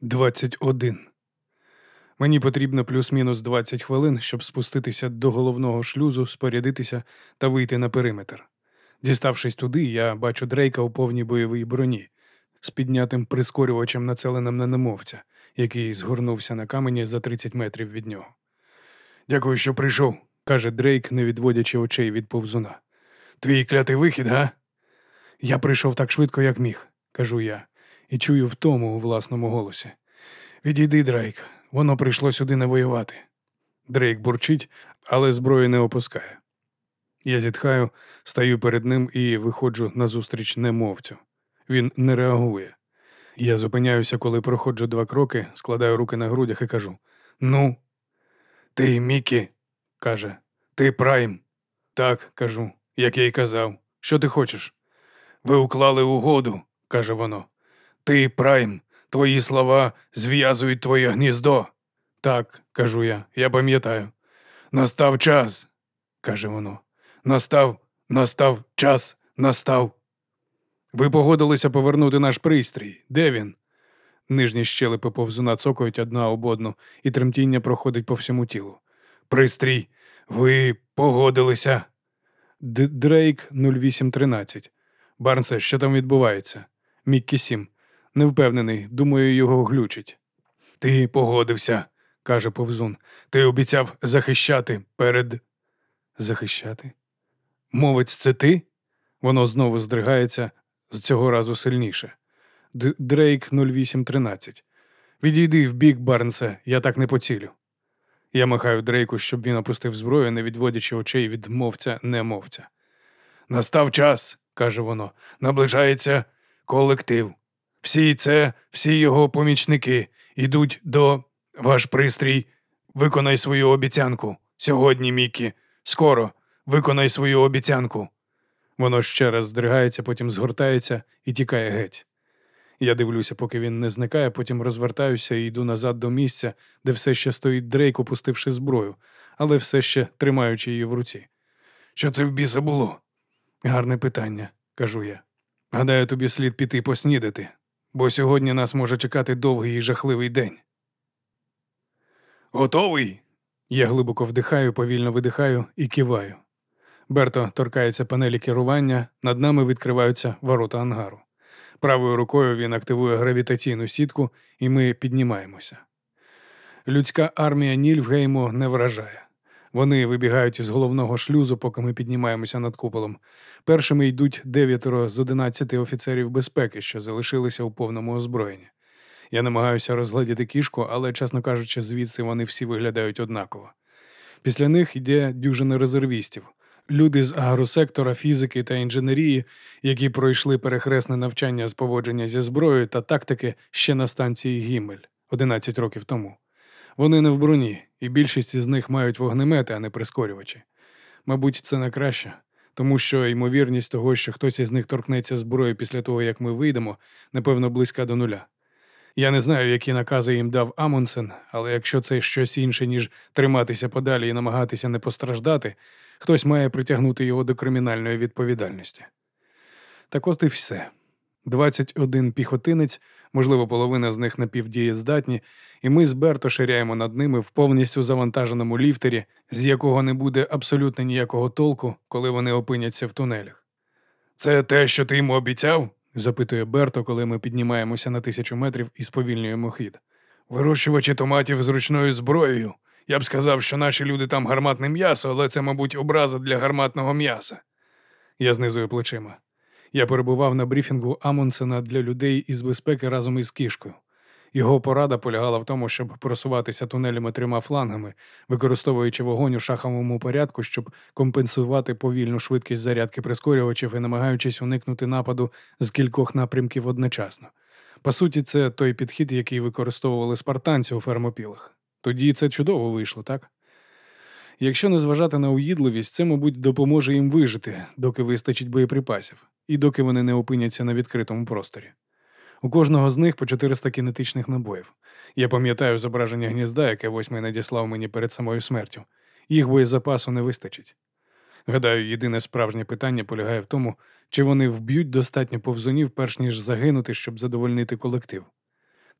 21. Мені потрібно плюс-мінус 20 хвилин, щоб спуститися до головного шлюзу, спорядитися та вийти на периметр. Діставшись туди, я бачу Дрейка у повній бойовій броні з піднятим прискорювачем, нацеленим на немовця, який згорнувся на камені за 30 метрів від нього. Дякую, що прийшов, каже Дрейк, не відводячи очей від повзуна. Твій клятий вихід, га? Я прийшов так швидко, як міг, кажу я, і чую втому у власному голосі. Відійди, Дрейк, воно прийшло сюди не воювати. Дрейк бурчить, але зброю не опускає. Я зітхаю, стаю перед ним і виходжу назустріч немовцю. Він не реагує. Я зупиняюся, коли проходжу два кроки, складаю руки на грудях і кажу: Ну? Ти Міккі, каже, ти прайм. Так, кажу, як я й казав. Що ти хочеш? Ви уклали угоду, каже воно. Ти прайм, твої слова зв'язують твоє гніздо. Так, кажу я, я пам'ятаю. Настав час, каже воно. Настав, настав час, настав. Ви погодилися повернути наш пристрій. Де він? Нижні щелепи повзуна цокають одна об одну, і тремтіння проходить по всьому тілу. Пристрій, ви погодилися. Д Дрейк 0813. Барнсе, що там відбувається? Міккі Сім. Не впевнений, думаю, його глючить. Ти погодився, каже повзун. Ти обіцяв захищати перед. Захищати? Мовець, це ти? Воно знову здригається з цього разу сильніше. Д Дрейк 0813. Відійди вбік, Барнсе, я так не поцілю. Я махаю Дрейку, щоб він опустив зброю, не відводячи очей від мовця немовця. Настав час, каже воно, наближається колектив. Всі це, всі його помічники йдуть до ваш пристрій. Виконай свою обіцянку. Сьогодні, Міккі. Скоро виконай свою обіцянку. Воно ще раз здригається, потім згортається і тікає геть. Я дивлюся, поки він не зникає, потім розвертаюся і йду назад до місця, де все ще стоїть Дрейк, опустивши зброю, але все ще тримаючи її в руці. Що це в біса було? Гарне питання, кажу я. Гадаю, тобі слід піти поснідати, бо сьогодні нас може чекати довгий і жахливий день. Готовий? Я глибоко вдихаю, повільно видихаю і киваю. Берто торкається панелі керування, над нами відкриваються ворота ангару. Правою рукою він активує гравітаційну сітку, і ми піднімаємося. Людська армія Нільфгейму не вражає. Вони вибігають із головного шлюзу, поки ми піднімаємося над куполом. Першими йдуть дев'ятеро з одинадцяти офіцерів безпеки, що залишилися у повному озброєнні. Я намагаюся розглядіти кішку, але, чесно кажучи, звідси вони всі виглядають однаково. Після них йде дюжина резервістів, люди з агросектора, фізики та інженерії, які пройшли перехресне навчання з поводження зі зброєю та тактики ще на станції Гімель 11 років тому. Вони не в броні, і більшість із них мають вогнемети, а не прискорювачі. Мабуть, це не краще, тому що ймовірність того, що хтось із них торкнеться зброї після того, як ми вийдемо, напевно, близька до нуля. Я не знаю, які накази їм дав Амундсен, але якщо це щось інше, ніж триматися подалі і намагатися не постраждати, хтось має притягнути його до кримінальної відповідальності. Так от і все. 21 піхотинець, можливо, половина з них напівдієздатні, і ми з Берто ширяємо над ними в повністю завантаженому ліфтері, з якого не буде абсолютно ніякого толку, коли вони опиняться в тунелях. Це те, що ти йому обіцяв? запитує Берто, коли ми піднімаємося на тисячу метрів і сповільнюємо хід. Вирощувачі томатів з ручною зброєю. Я б сказав, що наші люди там гарматне м'ясо, але це, мабуть, образа для гарматного м'яса. Я знизую плечима. Я перебував на брифінгу Амундсена для людей із безпеки разом із кішкою. Його порада полягала в тому, щоб просуватися тунелями трьома флангами, використовуючи вогонь у шаховому порядку, щоб компенсувати повільну швидкість зарядки прискорювачів і намагаючись уникнути нападу з кількох напрямків одночасно. По суті, це той підхід, який використовували спартанці у фермопілах. Тоді це чудово вийшло, так? Якщо не зважати на уїдливість, це, мабуть, допоможе їм вижити, доки вистачить боєприпасів, і доки вони не опиняться на відкритому просторі. У кожного з них по 400 кінетичних набоїв. Я пам'ятаю зображення гнізда, яке восьмий надіслав мені перед самою смертю. Їх боєзапасу не вистачить. Гадаю, єдине справжнє питання полягає в тому, чи вони вб'ють достатньо повзунів, перш ніж загинути, щоб задовольнити колектив.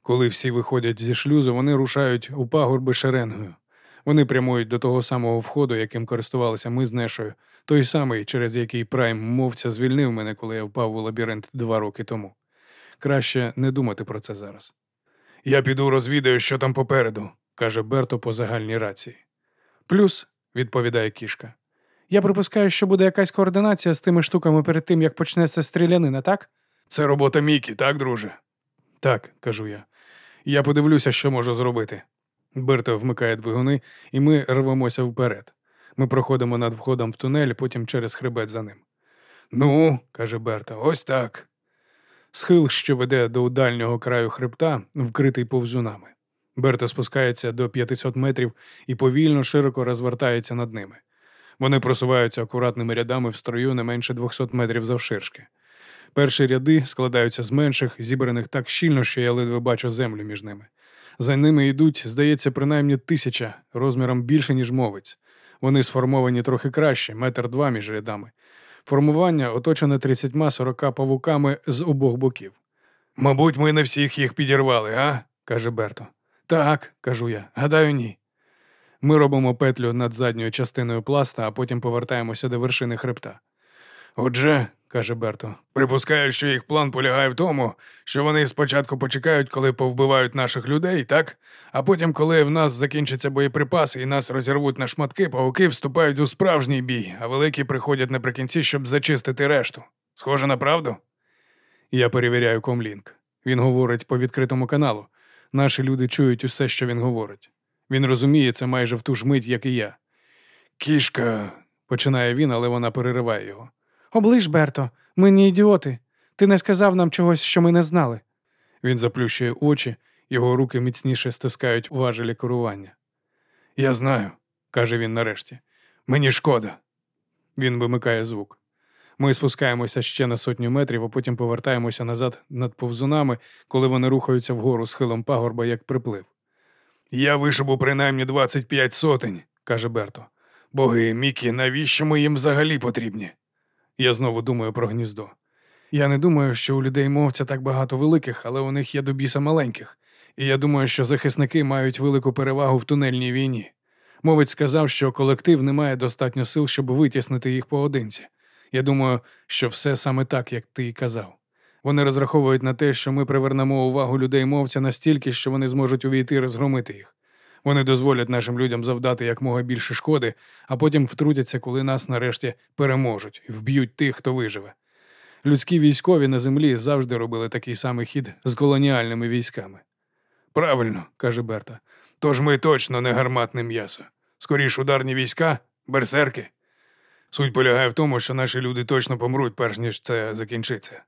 Коли всі виходять зі шлюзу, вони рушають у пагорби шеренгою. Вони прямують до того самого входу, яким користувалися ми з Нешою, той самий, через який прайм мовця звільнив мене, коли я впав у лабіринт два роки тому. Краще не думати про це зараз. Я піду розвідаю, що там попереду, каже Берто по загальній рації. Плюс, відповідає кішка. Я припускаю, що буде якась координація з тими штуками перед тим, як почнеться стрілянина, так? Це робота Мікі, так, друже? Так, кажу я. Я подивлюся, що можу зробити. Берто вмикає двигуни, і ми рвемося вперед. Ми проходимо над входом в тунель, потім через хребет за ним. Ну, каже Берта, ось так. Схил, що веде до дальнього краю хребта, вкритий повзунами. Берта спускається до 500 метрів і повільно широко розвертається над ними. Вони просуваються акуратними рядами в строю не менше 200 метрів завширшки. Перші ряди складаються з менших, зібраних так щільно, що я ледве бачу землю між ними. За ними йдуть, здається, принаймні тисяча, розміром більше, ніж мовець. Вони сформовані трохи краще, метр два між рядами. Формування оточене 30-40 павуками з обох боків. Мабуть, ми не всіх їх підірвали, а? каже Берто. Так, кажу я, гадаю, ні. Ми робимо петлю над задньою частиною пласта, а потім повертаємося до вершини хребта. Отже, каже Берто, припускаю, що їх план полягає в тому, що вони спочатку почекають, коли повбивають наших людей, так? А потім, коли в нас закінчаться боєприпаси і нас розірвуть на шматки, павуки вступають у справжній бій, а великі приходять наприкінці, щоб зачистити решту. Схоже на правду? Я перевіряю комлінк. Він говорить по відкритому каналу. Наші люди чують усе, що він говорить. Він розуміє це майже в ту ж мить, як і я. Кішка, починає він, але вона перериває його. Оближ, Берто, ми не ідіоти. Ти не сказав нам чогось, що ми не знали. Він заплющує очі, його руки міцніше стискають важелі керування. Я знаю, каже він нарешті. Мені шкода. Він вимикає звук. Ми спускаємося ще на сотню метрів, а потім повертаємося назад над повзунами, коли вони рухаються вгору схилом пагорба, як приплив. Я вишибу принаймні 25 сотень, каже Берто. Боги, Мікі, навіщо ми їм взагалі потрібні? Я знову думаю про гніздо. Я не думаю, що у людей мовця так багато великих, але у них є до біса маленьких. І я думаю, що захисники мають велику перевагу в тунельній війні. Мовець сказав, що колектив не має достатньо сил, щоб витіснити їх поодинці. Я думаю, що все саме так, як ти й казав. Вони розраховують на те, що ми привернемо увагу людей мовця настільки, що вони зможуть увійти і розгромити їх. Вони дозволять нашим людям завдати якмога більше шкоди, а потім втрутяться, коли нас нарешті переможуть і вб'ють тих, хто виживе. Людські військові на землі завжди робили такий самий хід з колоніальними військами. Правильно, каже Берта. Тож ми точно не гарматне м'ясо. Скоріш ударні війська, берсерки. Суть полягає в тому, що наші люди точно помруть, перш ніж це закінчиться.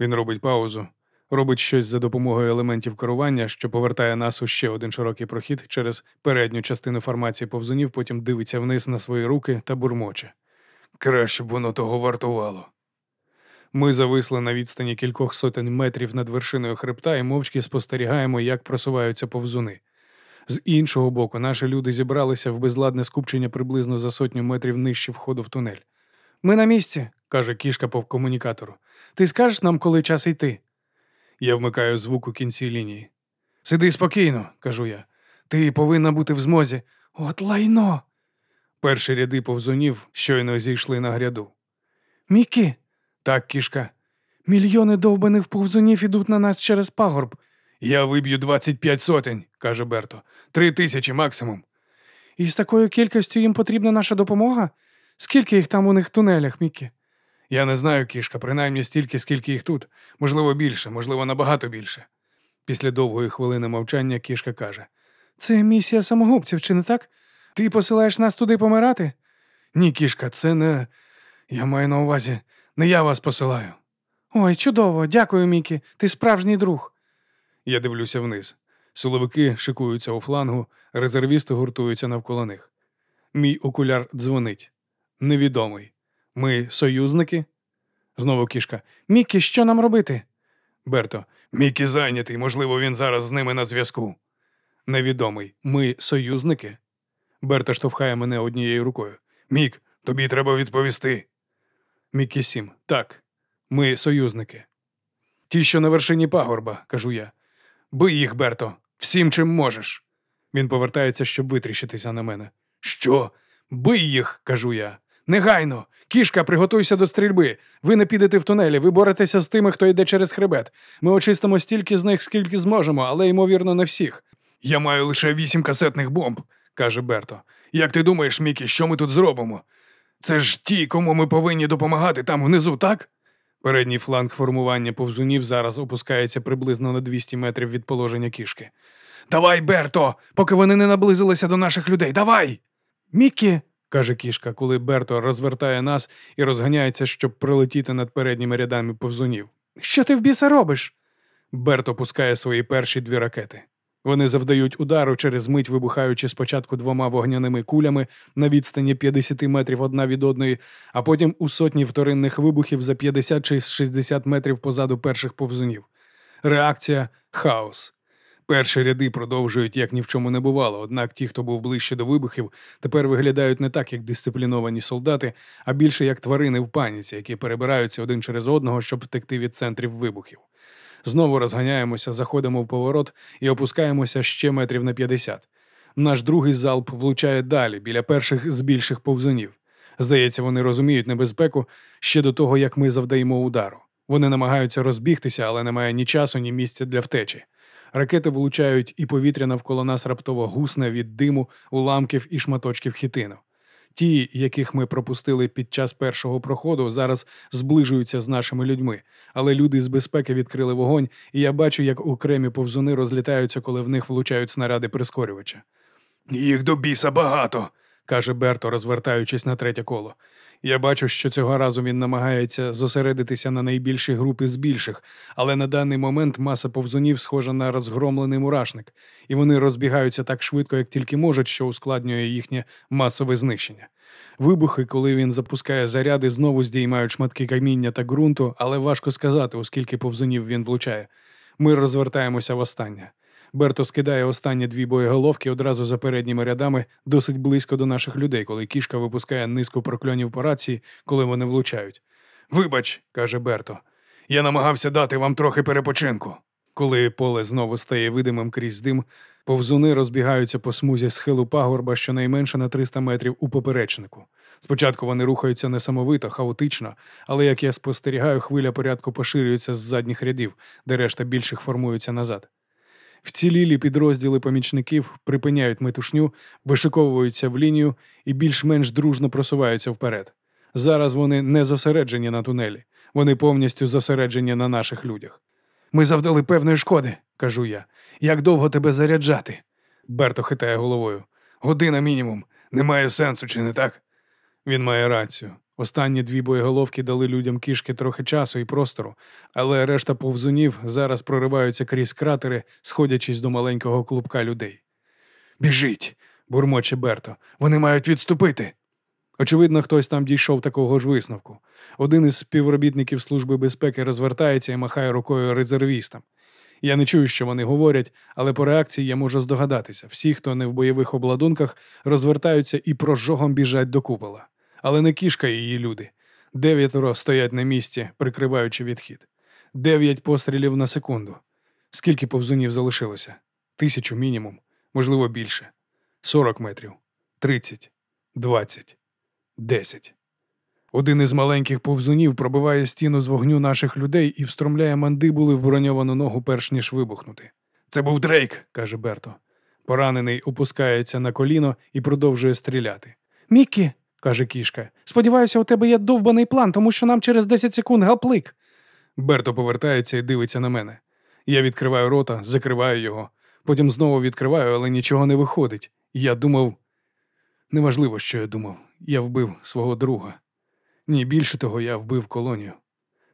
Він робить паузу, робить щось за допомогою елементів керування, що повертає нас у ще один широкий прохід через передню частину формації повзунів, потім дивиться вниз на свої руки та бурмоче. Краще б воно того вартувало. Ми зависли на відстані кількох сотень метрів над вершиною хребта і мовчки спостерігаємо, як просуваються повзуни. З іншого боку, наші люди зібралися в безладне скупчення приблизно за сотню метрів нижче входу в тунель. Ми на місці, каже кішка по комунікатору. Ти скажеш нам, коли час йти? Я вмикаю звук у кінці лінії. Сиди спокійно, кажу я. Ти повинна бути в змозі. От лайно. Перші ряди повзунів щойно зійшли на гряду. Мікі, так, кішка. Мільйони довбаних повзунів ідуть на нас через пагорб. Я виб'ю 25 сотень, каже Берто. Три тисячі максимум. І з такою кількістю їм потрібна наша допомога? Скільки їх там у них тунелях, Мікі? Я не знаю, кішка, принаймні стільки, скільки їх тут. Можливо, більше, можливо, набагато більше. Після довгої хвилини мовчання кішка каже: Це місія самогубців, чи не так? Ти посилаєш нас туди помирати? Ні, кішка, це не. Я маю на увазі, не я вас посилаю. Ой, чудово, дякую, Мікі. Ти справжній друг. Я дивлюся вниз. Силовики шикуються у флангу, резервісти гуртуються навколо них. Мій окуляр дзвонить. Невідомий. Ми союзники? Знову кішка. Мікі, що нам робити? Берто. Мікі зайнятий, можливо, він зараз з ними на зв'язку. Невідомий. Ми союзники? Берта штовхає мене однією рукою. Мік, тобі треба відповісти. Мікі Сім. Так, ми союзники. Ті, що на вершині пагорба, кажу я. Бий їх, Берто, всім чим можеш. Він повертається, щоб витріщитися на мене. Що? Бий їх, кажу я. Негайно. Кішка, приготуйся до стрільби. Ви не підете в тунелі, ви боретеся з тими, хто йде через хребет. Ми очистимо стільки з них, скільки зможемо, але ймовірно не всіх. Я маю лише вісім касетних бомб, каже Берто. Як ти думаєш, Мікі, що ми тут зробимо? Це ж ті, кому ми повинні допомагати там внизу, так? Передній фланг формування повзунів зараз опускається приблизно на 200 метрів від положення кішки. Давай, Берто, поки вони не наблизилися до наших людей. Давай! Мікі, каже кішка, коли Берто розвертає нас і розганяється, щоб пролетіти над передніми рядами повзунів. Що ти в біса робиш? Берто пускає свої перші дві ракети. Вони завдають удару через мить, вибухаючи спочатку двома вогняними кулями на відстані 50 метрів одна від одної, а потім у сотні вторинних вибухів за 50 чи 60 метрів позаду перших повзунів. Реакція хаос. Перші ряди продовжують, як ні в чому не бувало, однак ті, хто був ближче до вибухів, тепер виглядають не так, як дисципліновані солдати, а більше як тварини в паніці, які перебираються один через одного, щоб втекти від центрів вибухів. Знову розганяємося, заходимо в поворот і опускаємося ще метрів на 50. Наш другий залп влучає далі, біля перших з більших повзунів. Здається, вони розуміють небезпеку ще до того, як ми завдаємо удару. Вони намагаються розбігтися, але немає ні часу, ні місця для втечі. Ракети влучають, і повітря навколо нас раптово гусне від диму, уламків і шматочків хітину. Ті, яких ми пропустили під час першого проходу, зараз зближуються з нашими людьми, але люди з безпеки відкрили вогонь, і я бачу, як окремі повзуни розлітаються, коли в них влучають снаряди прискорювача. Їх до біса багато, каже Берто, розвертаючись на третє коло. Я бачу, що цього разу він намагається зосередитися на найбільшій групі з більших, але на даний момент маса повзунів схожа на розгромлений мурашник, і вони розбігаються так швидко, як тільки можуть, що ускладнює їхнє масове знищення. Вибухи, коли він запускає заряди, знову здіймають шматки каміння та ґрунту, але важко сказати, оскільки повзунів він влучає. Ми розвертаємося востаннє. Берто скидає останні дві боєголовки одразу за передніми рядами досить близько до наших людей, коли кішка випускає низку прокльонів по рації, коли вони влучають. Вибач, каже Берто, я намагався дати вам трохи перепочинку. Коли поле знову стає видимим крізь дим, повзуни розбігаються по смузі схилу пагорба щонайменше на 300 метрів у поперечнику. Спочатку вони рухаються несамовито, хаотично, але як я спостерігаю, хвиля порядку поширюється з задніх рядів, де решта більших формуються назад. Вцілілі підрозділи помічників припиняють метушню, вишиковуються в лінію і більш-менш дружно просуваються вперед. Зараз вони не зосереджені на тунелі, вони повністю зосереджені на наших людях. Ми завдали певної шкоди, кажу я. Як довго тебе заряджати? Берто хитає головою. Година мінімум. Немає сенсу, чи не так? Він має рацію. Останні дві боєголовки дали людям кішки трохи часу і простору, але решта повзунів зараз прориваються крізь кратери, сходячись до маленького клубка людей. Біжіть, бурмоче Берто, вони мають відступити. Очевидно, хтось там дійшов такого ж висновку. Один із співробітників Служби безпеки розвертається і махає рукою резервістам. Я не чую, що вони говорять, але по реакції я можу здогадатися. Всі, хто не в бойових обладунках, розвертаються і прожогом біжать до купола але не кішка і її люди. Дев'ятеро стоять на місці, прикриваючи відхід. Дев'ять пострілів на секунду. Скільки повзунів залишилося? Тисячу мінімум, можливо, більше. Сорок метрів, тридцять, двадцять, десять. Один із маленьких повзунів пробиває стіну з вогню наших людей і встромляє мандибули в броньовану ногу, перш ніж вибухнути. Це був Дрейк, каже Берто. Поранений опускається на коліно і продовжує стріляти. Мікі, каже кішка. Сподіваюся, у тебе є довбаний план, тому що нам через 10 секунд гаплик. Берто повертається і дивиться на мене. Я відкриваю рота, закриваю його, потім знову відкриваю, але нічого не виходить. Я думав. Неважливо, що я думав. Я вбив свого друга. Ні, більше того, я вбив колонію.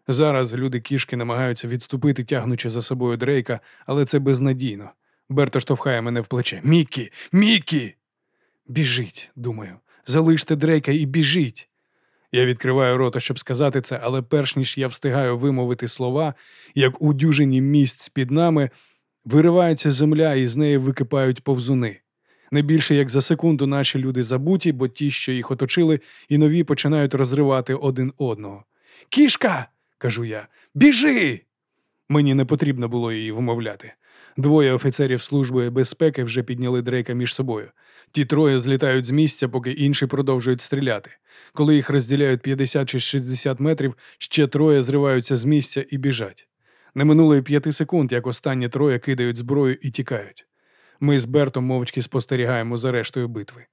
Зараз люди кішки намагаються відступити, тягнучи за собою Дрейка, але це безнадійно. Берто штовхає мене в плече. Мікі! Мікі! Біжить, думаю залиште Дрейка і біжіть. Я відкриваю рота, щоб сказати це, але перш ніж я встигаю вимовити слова, як у дюжині місць під нами виривається земля і з неї википають повзуни. Не більше як за секунду наші люди забуті, бо ті, що їх оточили, і нові починають розривати один одного. Кішка, кажу я, біжи! Мені не потрібно було її вмовляти. Двоє офіцерів служби безпеки вже підняли Дрейка між собою. Ті троє злітають з місця, поки інші продовжують стріляти. Коли їх розділяють 50 чи 60 метрів, ще троє зриваються з місця і біжать. Не минуло й п'яти секунд, як останні троє кидають зброю і тікають. Ми з Бертом мовчки спостерігаємо за рештою битви.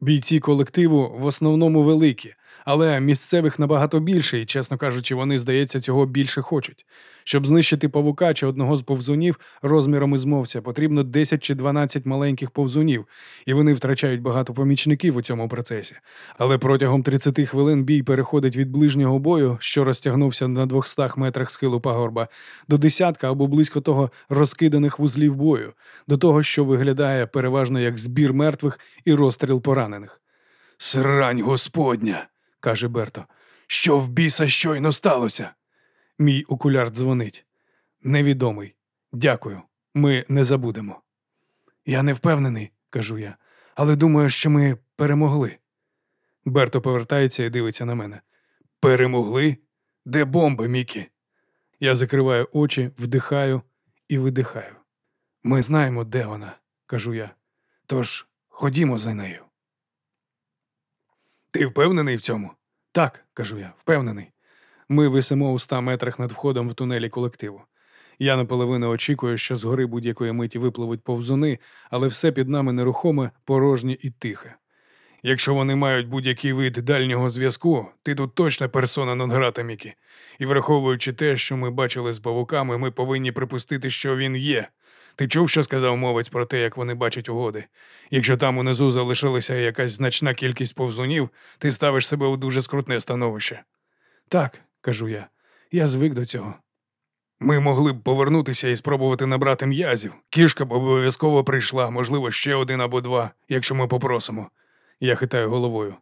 Бійці колективу в основному великі, але місцевих набагато більше, і, чесно кажучи, вони, здається, цього більше хочуть. Щоб знищити павука чи одного з повзунів розміром із мовця, потрібно 10 чи 12 маленьких повзунів, і вони втрачають багато помічників у цьому процесі. Але протягом 30 хвилин бій переходить від ближнього бою, що розтягнувся на 200 метрах схилу пагорба, до десятка або близько того розкиданих вузлів бою, до того, що виглядає переважно як збір мертвих і розстріл поранених. Срань господня, каже Берто. Що в біса щойно сталося? Мій окуляр дзвонить. Невідомий. Дякую. Ми не забудемо. Я не впевнений, кажу я, але думаю, що ми перемогли. Берто повертається і дивиться на мене. Перемогли? Де бомби, Мікі? Я закриваю очі, вдихаю і видихаю. Ми знаємо, де вона, кажу я. Тож ходімо за нею. Ти впевнений в цьому? Так, кажу я, впевнений. Ми висимо у ста метрах над входом в тунелі колективу. Я наполовину очікую, що згори будь-якої миті випливуть повзуни, але все під нами нерухоме, порожнє і тихе. Якщо вони мають будь-який вид дальнього зв'язку, ти тут точно персона нон-грата, Мікі. І враховуючи те, що ми бачили з павуками, ми повинні припустити, що він є. Ти чув, що сказав мовець про те, як вони бачать угоди? Якщо там унизу залишилася якась значна кількість повзунів, ти ставиш себе у дуже скрутне становище. Так, кажу я, я звик до цього. Ми могли б повернутися і спробувати набрати м'язів. Кішка б обов'язково прийшла, можливо, ще один або два, якщо ми попросимо. Я хитаю головою.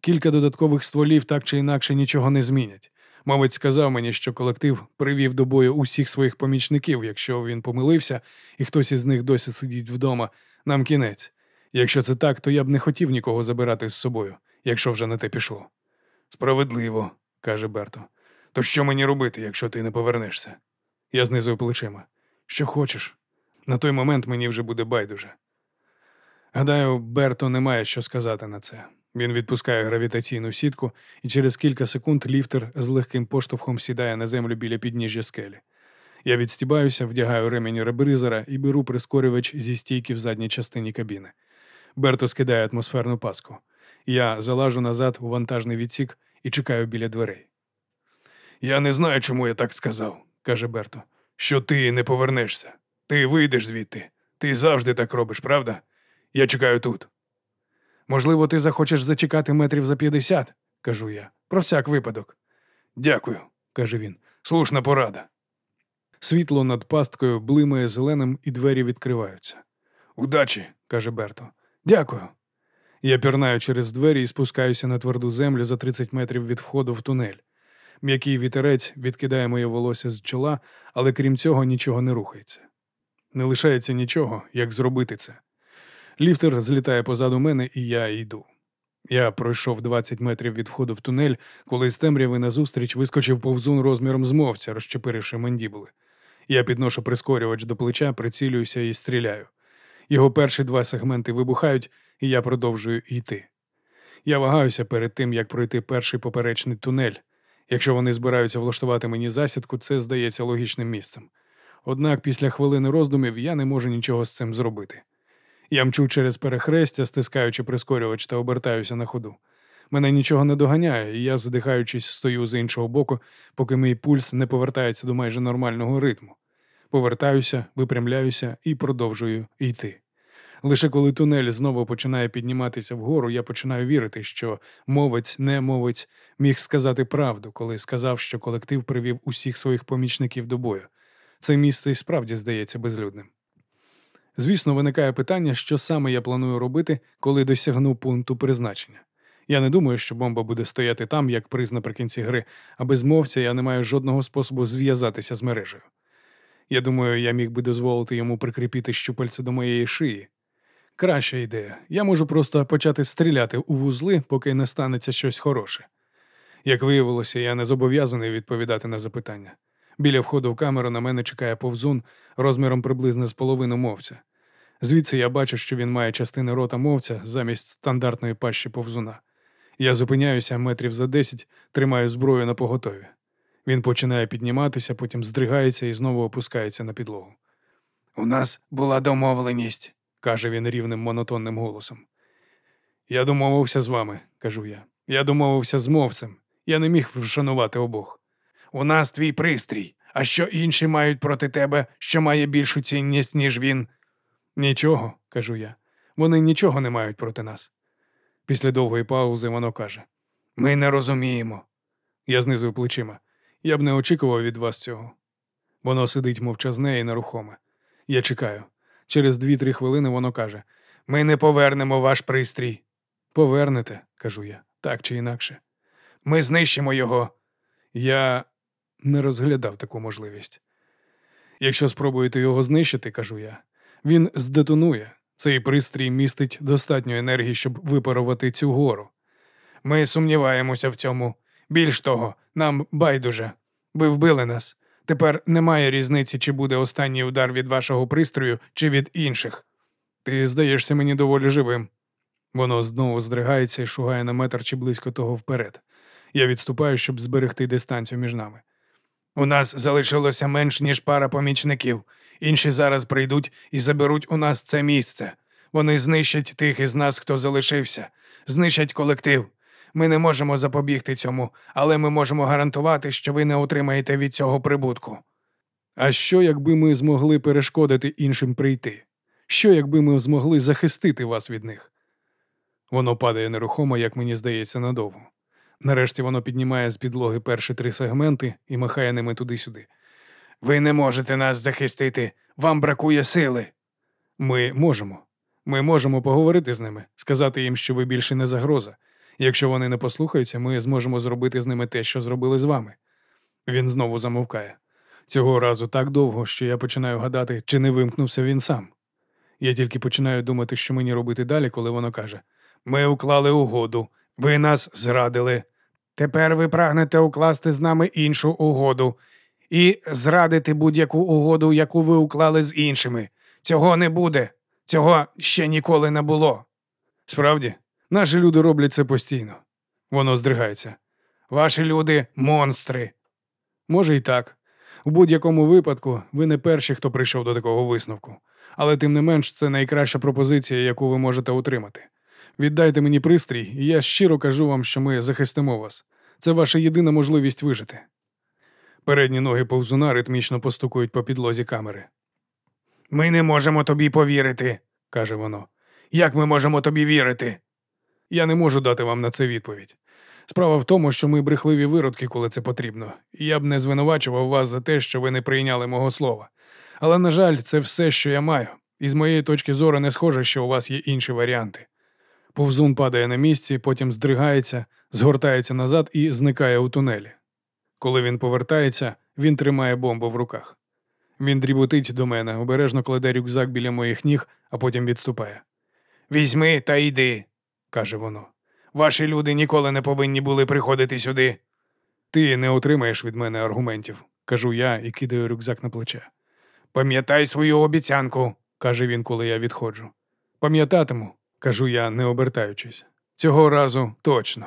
Кілька додаткових стволів так чи інакше нічого не змінять. Мовець сказав мені, що колектив привів до бою усіх своїх помічників. Якщо він помилився і хтось із них досі сидить вдома, нам кінець. Якщо це так, то я б не хотів нікого забирати з собою, якщо вже на те пішло. Справедливо, каже Берто. То що мені робити, якщо ти не повернешся? Я знизую плечима. Що хочеш. На той момент мені вже буде байдуже. Гадаю, Берто не має що сказати на це. Він відпускає гравітаційну сітку, і через кілька секунд ліфтер з легким поштовхом сідає на землю біля підніжжя скелі. Я відстібаюся, вдягаю ремінь ребризера і беру прискорювач зі стійки в задній частині кабіни. Берто скидає атмосферну паску. Я залажу назад у вантажний відсік і чекаю біля дверей. Я не знаю, чому я так сказав, каже Берто, що ти не повернешся. Ти вийдеш звідти. Ти завжди так робиш, правда? Я чекаю тут. Можливо, ти захочеш зачекати метрів за п'ятдесят, кажу я, про всяк випадок. Дякую, каже він. Слушна порада. Світло над пасткою блимає зеленим, і двері відкриваються. Удачі, каже Берто. Дякую. Я пірнаю через двері і спускаюся на тверду землю за 30 метрів від входу в тунель. М'який вітерець відкидає моє волосся з чола, але крім цього нічого не рухається. Не лишається нічого, як зробити це. Ліфтер злітає позаду мене, і я йду. Я пройшов 20 метрів від входу в тунель, коли з темряви назустріч вискочив повзун розміром з мовця, розчепиривши мандібули. Я підношу прискорювач до плеча, прицілююся і стріляю. Його перші два сегменти вибухають, і я продовжую йти. Я вагаюся перед тим, як пройти перший поперечний тунель. Якщо вони збираються влаштувати мені засідку, це здається логічним місцем. Однак після хвилини роздумів я не можу нічого з цим зробити. Я мчу через перехрестя, стискаючи прискорювач та обертаюся на ходу. Мене нічого не доганяє, і я, задихаючись, стою з іншого боку, поки мій пульс не повертається до майже нормального ритму. Повертаюся, випрямляюся і продовжую йти. Лише коли тунель знову починає підніматися вгору, я починаю вірити, що мовець, не мовець міг сказати правду, коли сказав, що колектив привів усіх своїх помічників до бою. Це місце і справді здається безлюдним. Звісно, виникає питання, що саме я планую робити, коли досягну пункту призначення. Я не думаю, що бомба буде стояти там, як приз наприкінці гри, а без мовця я не маю жодного способу зв'язатися з мережею. Я думаю, я міг би дозволити йому прикріпити щупальце до моєї шиї. Краща ідея. Я можу просто почати стріляти у вузли, поки не станеться щось хороше. Як виявилося, я не зобов'язаний відповідати на запитання. Біля входу в камеру на мене чекає повзун розміром приблизно з половину мовця. Звідси я бачу, що він має частини рота мовця замість стандартної пащі повзуна. Я зупиняюся метрів за десять, тримаю зброю на поготові. Він починає підніматися, потім здригається і знову опускається на підлогу. У нас була домовленість, каже він рівним монотонним голосом. Я домовився з вами, кажу я. Я домовився з мовцем. Я не міг вшанувати обох. У нас твій пристрій. А що інші мають проти тебе, що має більшу цінність, ніж він? Нічого, кажу я. Вони нічого не мають проти нас. Після довгої паузи воно каже: Ми не розуміємо. Я знизую плечима. Я б не очікував від вас цього. Воно сидить мовчазне і нерухоме. Я чекаю. Через дві-три хвилини воно каже: Ми не повернемо ваш пристрій. Повернете, кажу я, так чи інакше. Ми знищимо його. Я не розглядав таку можливість. Якщо спробуєте його знищити, кажу я, він здетонує. Цей пристрій містить достатньо енергії, щоб випарувати цю гору. Ми сумніваємося в цьому. Більш того, нам байдуже. Ви вбили нас. Тепер немає різниці, чи буде останній удар від вашого пристрою, чи від інших. Ти здаєшся мені доволі живим. Воно знову здригається і шугає на метр чи близько того вперед. Я відступаю, щоб зберегти дистанцію між нами. У нас залишилося менш ніж пара помічників. Інші зараз прийдуть і заберуть у нас це місце. Вони знищать тих із нас, хто залишився, знищать колектив. Ми не можемо запобігти цьому, але ми можемо гарантувати, що ви не отримаєте від цього прибутку. А що, якби ми змогли перешкодити іншим прийти? Що, якби ми змогли захистити вас від них? Воно падає нерухомо, як мені здається, надовго. Нарешті воно піднімає з підлоги перші три сегменти і махає ними туди-сюди. Ви не можете нас захистити, вам бракує сили. Ми можемо. Ми можемо поговорити з ними, сказати їм, що ви більше не загроза. Якщо вони не послухаються, ми зможемо зробити з ними те, що зробили з вами. Він знову замовкає. Цього разу так довго, що я починаю гадати, чи не вимкнувся він сам. Я тільки починаю думати, що мені робити далі, коли воно каже: Ми уклали угоду, ви нас зрадили. Тепер ви прагнете укласти з нами іншу угоду і зрадити будь-яку угоду, яку ви уклали з іншими. Цього не буде, цього ще ніколи не було. Справді, наші люди роблять це постійно. Воно здригається. Ваші люди монстри. Може і так. У будь-якому випадку ви не перші, хто прийшов до такого висновку, але тим не менш це найкраща пропозиція, яку ви можете отримати. Віддайте мені пристрій, і я щиро кажу вам, що ми захистимо вас. Це ваша єдина можливість вижити. Передні ноги повзуна ритмічно постукують по підлозі камери. Ми не можемо тобі повірити, каже воно. Як ми можемо тобі вірити? Я не можу дати вам на це відповідь. Справа в тому, що ми брехливі виродки, коли це потрібно, і я б не звинувачував вас за те, що ви не прийняли мого слова. Але, на жаль, це все, що я маю, і з моєї точки зору не схоже, що у вас є інші варіанти. Повзун падає на місці, потім здригається, згортається назад і зникає у тунелі. Коли він повертається, він тримає бомбу в руках. Він дріботить до мене, обережно кладе рюкзак біля моїх ніг, а потім відступає. Візьми та йди, каже воно. Ваші люди ніколи не повинні були приходити сюди. Ти не отримаєш від мене аргументів, кажу я і кидаю рюкзак на плече. Пам'ятай свою обіцянку, каже він, коли я відходжу. Пам'ятатиму, кажу я, не обертаючись. Цього разу точно.